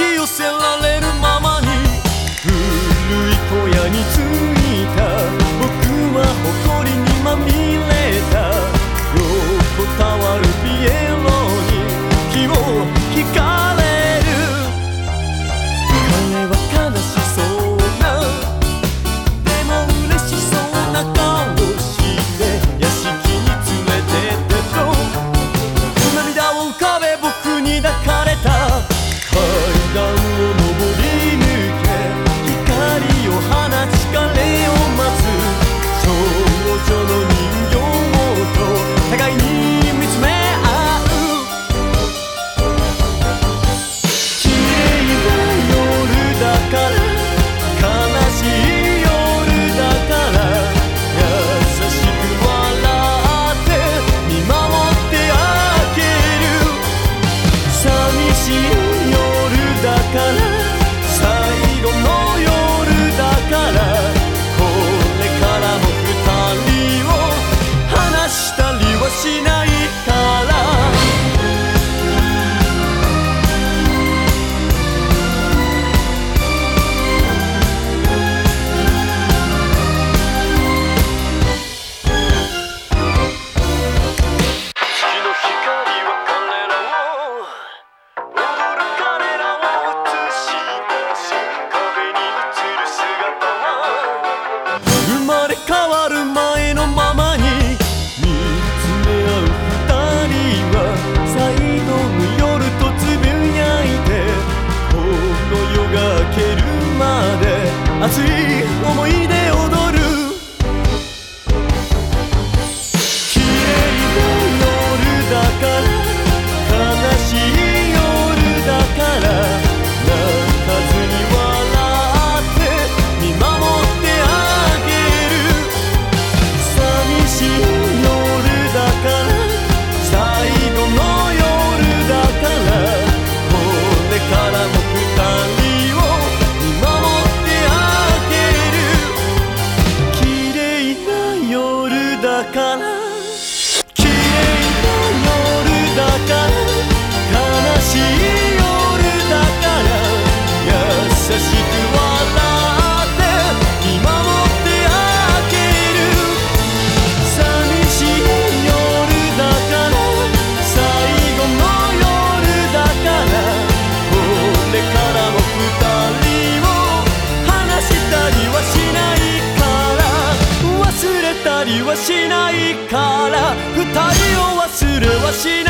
き寄せられるままに古い小屋に着いた。僕は誇りにまみれた。横たわるけるまで熱い思い出はしないから二人を忘れはしない。